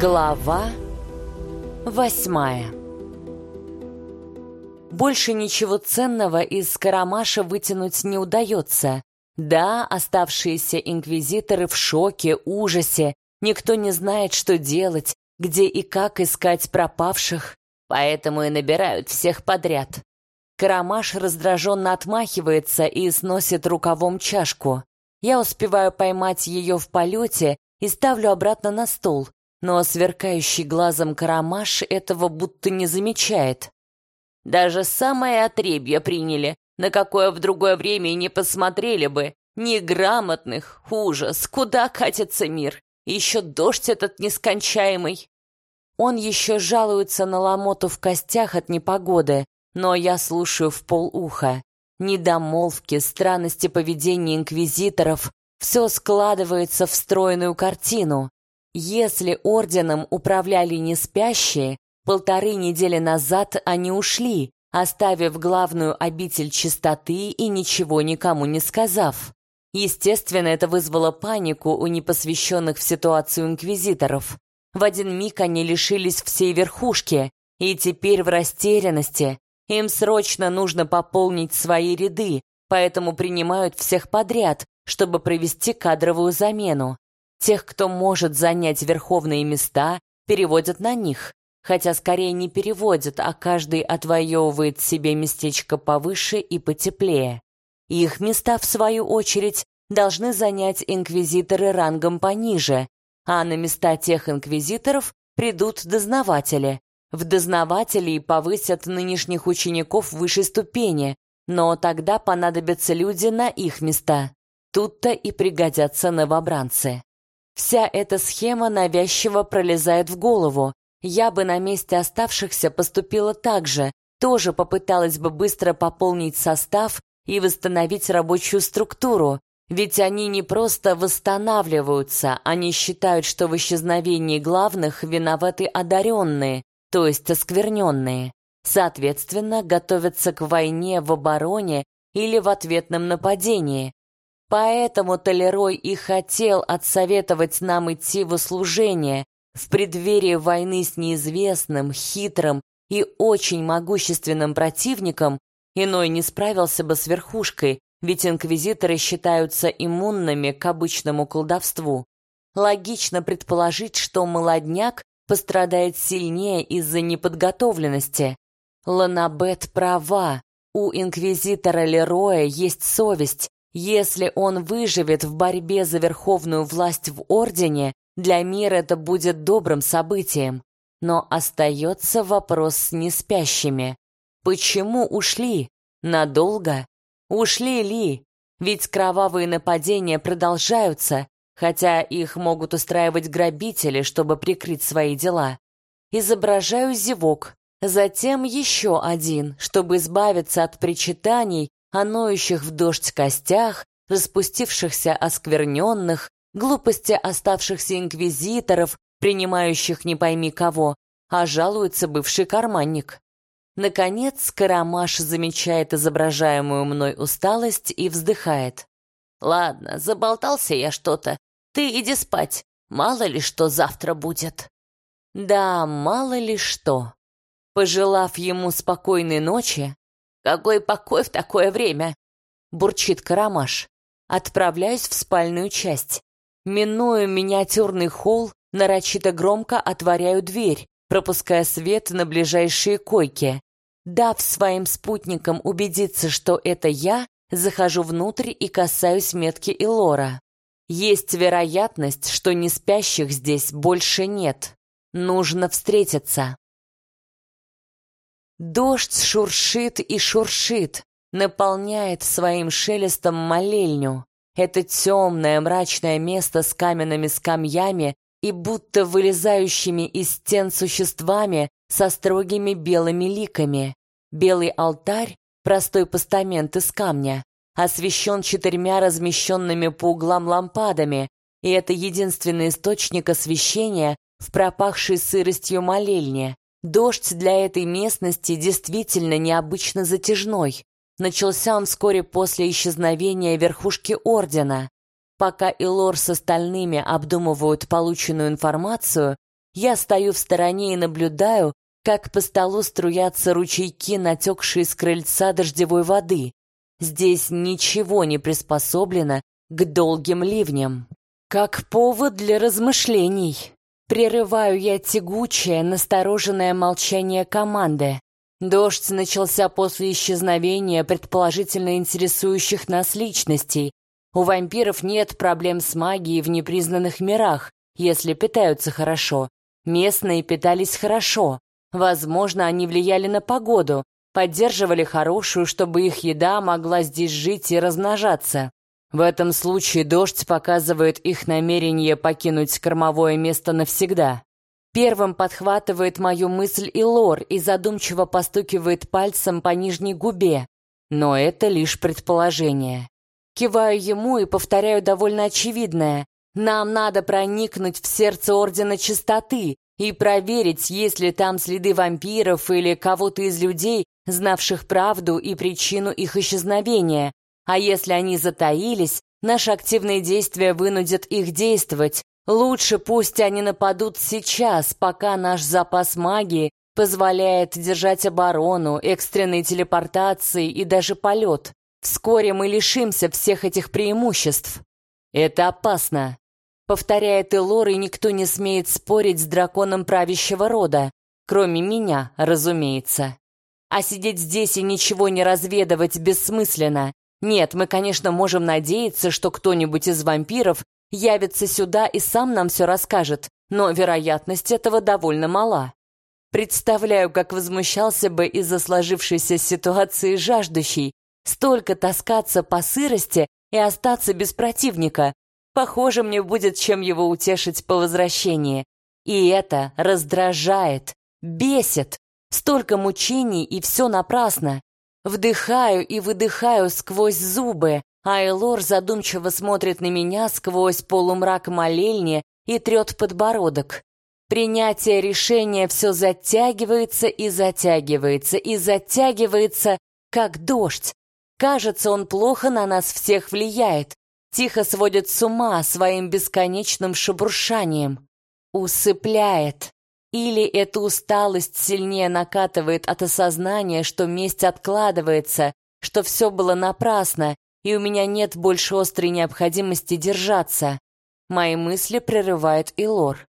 Глава восьмая Больше ничего ценного из Карамаша вытянуть не удается. Да, оставшиеся инквизиторы в шоке, ужасе, никто не знает, что делать, где и как искать пропавших, поэтому и набирают всех подряд. Карамаш раздраженно отмахивается и сносит рукавом чашку. Я успеваю поймать ее в полете и ставлю обратно на стол, но сверкающий глазом Карамаш этого будто не замечает. Даже самое отребье приняли, на какое в другое время и не посмотрели бы. Неграмотных, ужас, куда катится мир? Еще дождь этот нескончаемый. Он еще жалуется на ломоту в костях от непогоды, но я слушаю в полуха. Недомолвки, странности поведения инквизиторов — все складывается в стройную картину. Если орденом управляли не спящие, полторы недели назад они ушли, оставив главную обитель чистоты и ничего никому не сказав. Естественно, это вызвало панику у непосвященных в ситуацию инквизиторов. В один миг они лишились всей верхушки, и теперь в растерянности. Им срочно нужно пополнить свои ряды, поэтому принимают всех подряд, чтобы провести кадровую замену. Тех, кто может занять верховные места, переводят на них, хотя скорее не переводят, а каждый отвоевывает себе местечко повыше и потеплее. Их места, в свою очередь, должны занять инквизиторы рангом пониже, а на места тех инквизиторов придут дознаватели. В дознавателей повысят нынешних учеников высшей ступени, но тогда понадобятся люди на их места. Тут-то и пригодятся новобранцы. Вся эта схема навязчиво пролезает в голову. Я бы на месте оставшихся поступила так же, тоже попыталась бы быстро пополнить состав и восстановить рабочую структуру, ведь они не просто восстанавливаются, они считают, что в исчезновении главных виноваты одаренные, то есть оскверненные. Соответственно, готовятся к войне в обороне или в ответном нападении. Поэтому Толерой и хотел отсоветовать нам идти в услужение в преддверии войны с неизвестным, хитрым и очень могущественным противником, иной не справился бы с верхушкой, ведь инквизиторы считаются иммунными к обычному колдовству. Логично предположить, что молодняк пострадает сильнее из-за неподготовленности. Ланабет права, у инквизитора Лероя есть совесть. Если он выживет в борьбе за верховную власть в Ордене, для мира это будет добрым событием. Но остается вопрос с неспящими. Почему ушли? Надолго? Ушли ли? Ведь кровавые нападения продолжаются, хотя их могут устраивать грабители, чтобы прикрыть свои дела. Изображаю зевок, затем еще один, чтобы избавиться от причитаний о ноющих в дождь костях, распустившихся оскверненных, глупости оставшихся инквизиторов, принимающих не пойми кого, а жалуется бывший карманник. Наконец, Карамаш замечает изображаемую мной усталость и вздыхает. «Ладно, заболтался я что-то. Ты иди спать. Мало ли что завтра будет». Да, мало ли что. Пожелав ему спокойной ночи, «Какой покой в такое время?» — бурчит Карамаш. Отправляюсь в спальную часть. Миную миниатюрный холл, нарочито громко отворяю дверь, пропуская свет на ближайшие койки. Дав своим спутникам убедиться, что это я, захожу внутрь и касаюсь метки Илора. Есть вероятность, что не спящих здесь больше нет. Нужно встретиться. Дождь шуршит и шуршит, наполняет своим шелестом молельню. Это темное мрачное место с каменными скамьями и будто вылезающими из стен существами со строгими белыми ликами. Белый алтарь, простой постамент из камня, освещен четырьмя размещенными по углам лампадами, и это единственный источник освещения в пропахшей сыростью молельне. Дождь для этой местности действительно необычно затяжной. Начался он вскоре после исчезновения верхушки Ордена. Пока Илор с остальными обдумывают полученную информацию, Я стою в стороне и наблюдаю, как по столу струятся ручейки, натекшие с крыльца дождевой воды. Здесь ничего не приспособлено к долгим ливням. Как повод для размышлений. Прерываю я тягучее, настороженное молчание команды. Дождь начался после исчезновения предположительно интересующих нас личностей. У вампиров нет проблем с магией в непризнанных мирах, если питаются хорошо. Местные питались хорошо. Возможно, они влияли на погоду, поддерживали хорошую, чтобы их еда могла здесь жить и размножаться. В этом случае дождь показывает их намерение покинуть кормовое место навсегда. Первым подхватывает мою мысль и лор и задумчиво постукивает пальцем по нижней губе. Но это лишь предположение. Киваю ему и повторяю довольно очевидное. Нам надо проникнуть в сердце Ордена Чистоты и проверить, есть ли там следы вампиров или кого-то из людей, знавших правду и причину их исчезновения. А если они затаились, наши активные действия вынудят их действовать. Лучше пусть они нападут сейчас, пока наш запас магии позволяет держать оборону, экстренной телепортации и даже полет. Вскоре мы лишимся всех этих преимуществ. Это опасно. Повторяет Элор, и никто не смеет спорить с драконом правящего рода, кроме меня, разумеется. А сидеть здесь и ничего не разведывать бессмысленно. Нет, мы, конечно, можем надеяться, что кто-нибудь из вампиров явится сюда и сам нам все расскажет, но вероятность этого довольно мала. Представляю, как возмущался бы из-за сложившейся ситуации жаждущий, столько таскаться по сырости и остаться без противника. Похоже, мне будет чем его утешить по возвращении. И это раздражает, бесит. Столько мучений, и все напрасно. Вдыхаю и выдыхаю сквозь зубы, а Элор задумчиво смотрит на меня сквозь полумрак молельни и трет подбородок. Принятие решения все затягивается и затягивается и затягивается, как дождь. Кажется, он плохо на нас всех влияет, тихо сводит с ума своим бесконечным шебуршанием. Усыпляет. Или эта усталость сильнее накатывает от осознания, что месть откладывается, что все было напрасно, и у меня нет больше острой необходимости держаться. Мои мысли прерывает Илор.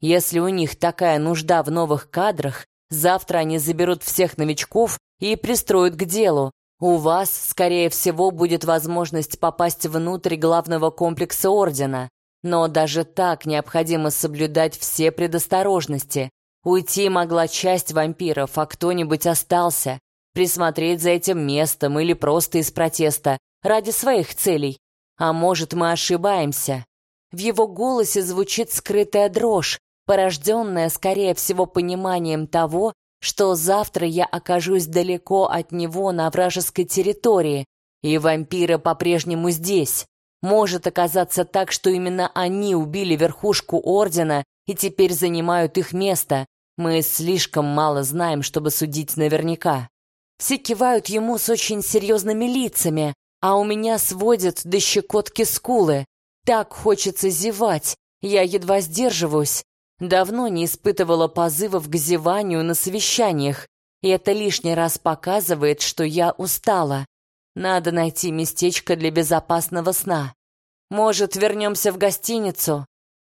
Если у них такая нужда в новых кадрах, завтра они заберут всех новичков и пристроят к делу. У вас, скорее всего, будет возможность попасть внутрь главного комплекса Ордена. Но даже так необходимо соблюдать все предосторожности. Уйти могла часть вампиров, а кто-нибудь остался. Присмотреть за этим местом или просто из протеста, ради своих целей. А может, мы ошибаемся. В его голосе звучит скрытая дрожь, порожденная, скорее всего, пониманием того, что завтра я окажусь далеко от него на вражеской территории, и вампиры по-прежнему здесь. Может оказаться так, что именно они убили верхушку Ордена и теперь занимают их место. Мы слишком мало знаем, чтобы судить наверняка. Все кивают ему с очень серьезными лицами, а у меня сводят до щекотки скулы. Так хочется зевать, я едва сдерживаюсь. Давно не испытывала позывов к зеванию на совещаниях, и это лишний раз показывает, что я устала. Надо найти местечко для безопасного сна. Может, вернемся в гостиницу?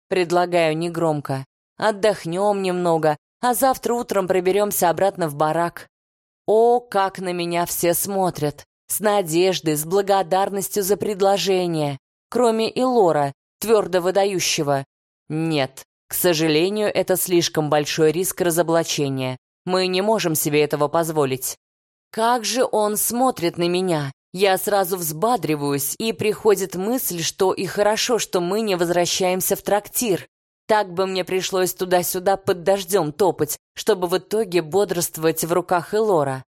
Предлагаю негромко. Отдохнем немного, а завтра утром проберемся обратно в барак. О, как на меня все смотрят! С надеждой, с благодарностью за предложение. Кроме Илора, твердо выдающего. Нет, к сожалению, это слишком большой риск разоблачения. Мы не можем себе этого позволить. Как же он смотрит на меня! Я сразу взбадриваюсь, и приходит мысль, что и хорошо, что мы не возвращаемся в трактир. Так бы мне пришлось туда-сюда под дождем топать, чтобы в итоге бодрствовать в руках Элора.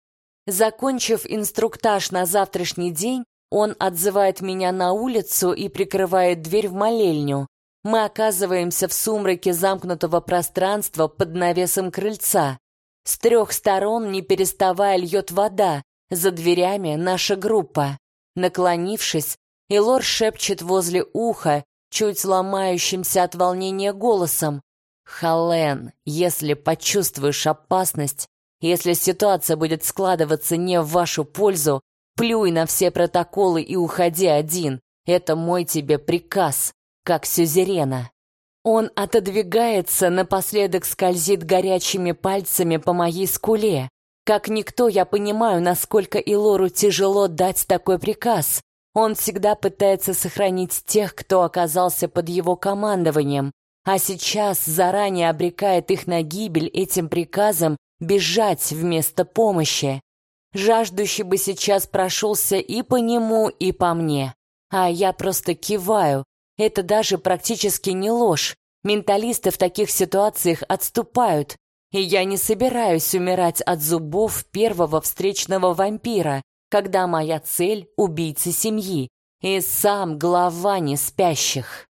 Закончив инструктаж на завтрашний день, он отзывает меня на улицу и прикрывает дверь в молельню. Мы оказываемся в сумраке замкнутого пространства под навесом крыльца. С трех сторон, не переставая, льет вода. За дверями наша группа. Наклонившись, Илор шепчет возле уха, чуть ломающимся от волнения голосом. Хален, если почувствуешь опасность, если ситуация будет складываться не в вашу пользу, плюй на все протоколы и уходи один. Это мой тебе приказ, как сюзерена. Он отодвигается, напоследок скользит горячими пальцами по моей скуле. Как никто, я понимаю, насколько Илору тяжело дать такой приказ. Он всегда пытается сохранить тех, кто оказался под его командованием, а сейчас заранее обрекает их на гибель этим приказом бежать вместо помощи. Жаждущий бы сейчас прошелся и по нему, и по мне. А я просто киваю. Это даже практически не ложь. Менталисты в таких ситуациях отступают. И я не собираюсь умирать от зубов первого встречного вампира, когда моя цель — убийца семьи. И сам глава не спящих.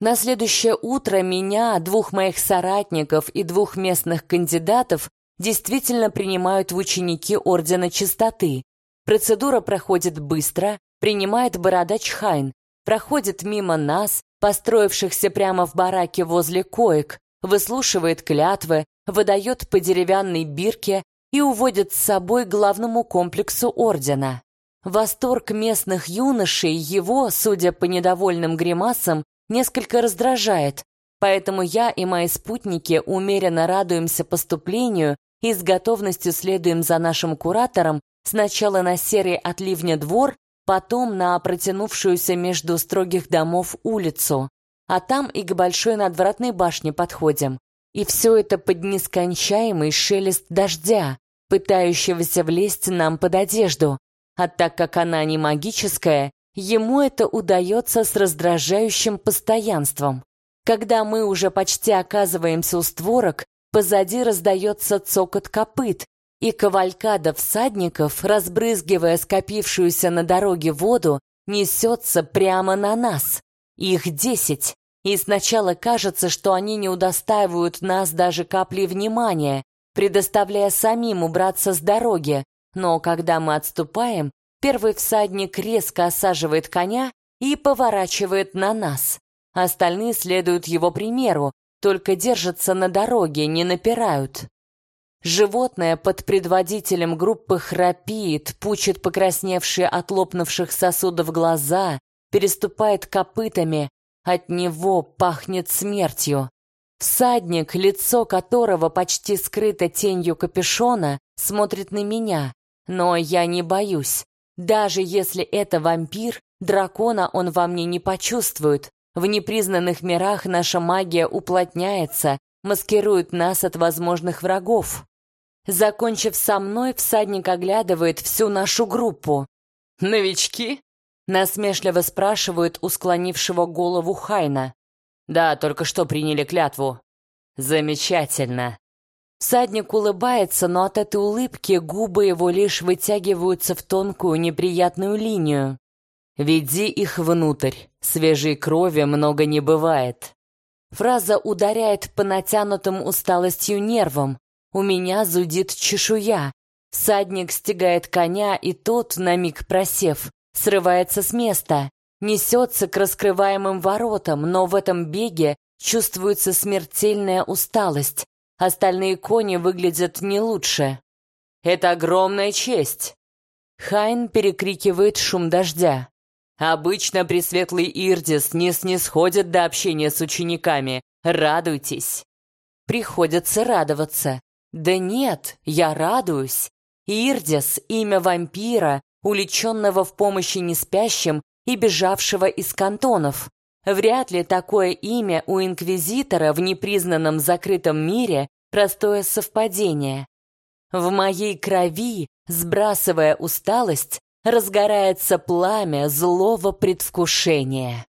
На следующее утро меня, двух моих соратников и двух местных кандидатов действительно принимают в ученики Ордена Чистоты. Процедура проходит быстро, принимает бородач Хайн, проходит мимо нас, построившихся прямо в бараке возле коек, выслушивает клятвы, выдает по деревянной бирке и уводит с собой главному комплексу Ордена. Восторг местных юношей его, судя по недовольным гримасам, несколько раздражает, поэтому я и мои спутники умеренно радуемся поступлению и с готовностью следуем за нашим куратором сначала на серый от ливня двор, потом на протянувшуюся между строгих домов улицу, а там и к большой надвратной башне подходим. И все это под нескончаемый шелест дождя, пытающегося влезть нам под одежду. А так как она не магическая, Ему это удается с раздражающим постоянством. Когда мы уже почти оказываемся у створок, позади раздается цокот копыт, и кавалькада всадников, разбрызгивая скопившуюся на дороге воду, несется прямо на нас. Их десять, и сначала кажется, что они не удостаивают нас даже капли внимания, предоставляя самим убраться с дороги, но когда мы отступаем, Первый всадник резко осаживает коня и поворачивает на нас. Остальные следуют его примеру, только держатся на дороге, не напирают. Животное под предводителем группы храпит, пучит покрасневшие от лопнувших сосудов глаза, переступает копытами, от него пахнет смертью. Всадник, лицо которого почти скрыто тенью капюшона, смотрит на меня, но я не боюсь. Даже если это вампир, дракона он во мне не почувствует. В непризнанных мирах наша магия уплотняется, маскирует нас от возможных врагов. Закончив со мной, всадник оглядывает всю нашу группу. «Новички?» — насмешливо спрашивают у склонившего голову Хайна. «Да, только что приняли клятву». «Замечательно. Всадник улыбается, но от этой улыбки губы его лишь вытягиваются в тонкую неприятную линию. «Веди их внутрь, свежей крови много не бывает». Фраза ударяет по натянутым усталостью нервам. У меня зудит чешуя. Всадник стегает коня, и тот, на миг просев, срывается с места, несется к раскрываемым воротам, но в этом беге чувствуется смертельная усталость, Остальные кони выглядят не лучше. Это огромная честь. Хайн перекрикивает шум дождя. Обычно пресветлый Ирдис не снисходит до общения с учениками. Радуйтесь. Приходится радоваться. Да нет, я радуюсь. Ирдис — имя вампира, уличенного в помощи неспящим и бежавшего из кантонов. Вряд ли такое имя у инквизитора в непризнанном закрытом мире простое совпадение. В моей крови, сбрасывая усталость, разгорается пламя злого предвкушения.